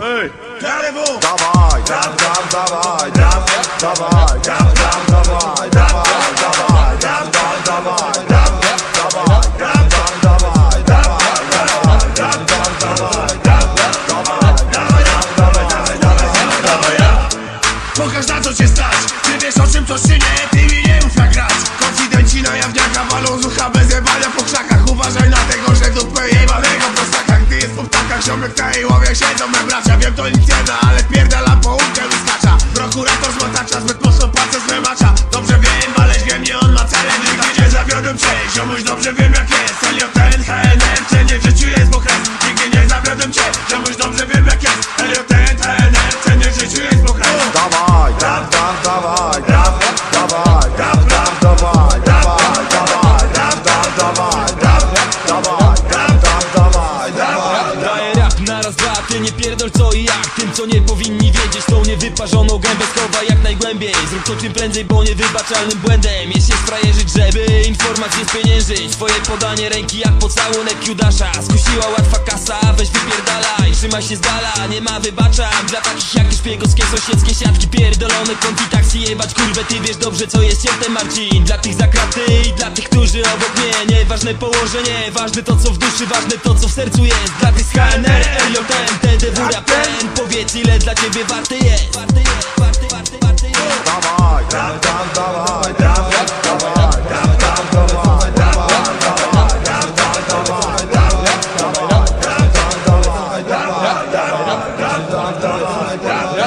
Ej! Kalewu! Dawaj, dam, dam, dawaj, dam, dawaj, dam, dam, dawaj, dawaj, dawaj, Pokaż na co cię stać. Ty wiesz o czym to czy nie Ty mi nie mów grać. Konfidenci na jawniaka Walą z ucha bez jebania po krzakach. Uważaj na tego, że dupę jebanego po stakach. Ty jest po ptakach Ziomek na jej łowie siedzą me bracia. Wiem to nic nie da, ale pierdala po łódkę wyskacza Prokurator złotacza Zbyt mocno palce zmywacza Dobrze wiem, ale wiem nie on ma cele. Nigdy nie zawiodłem cię Ziomuś dobrze wiem jak jest. Eliot HNR Cenię w życiu jest pokręt Nigdy nie ty nie pierdol co i jak. Tym co nie powinni wiedzieć, tą niewyparzoną gębę schowaj jak najgłębiej. Zrób to czym prędzej, bo niewybaczalnym błędem Jest się sprajeżyć, żeby informacje spieniężyć. Twoje podanie ręki jak pocałunek Judasza. Skusiła łatwa kasa, weź wypierdalaj Trzymaj się z dala, nie ma wybaczam Dla takich jak szpiegowskie sąsiedzkie siatki Pierdolone konti taksi jebać kurwę Ty wiesz dobrze co jest ciertem Marcin. Dla tych za kraty i dla tych, którzy obok mnie. Nieważne położenie, ważne to co w duszy Ważne to co w sercu jest. Dla tych z HNR, LJM, TDW, Rapen Powiedz ile dla ciebie warty jest. Warty jest, warty, warty, warty jest. Dawaj, dam, dawaj,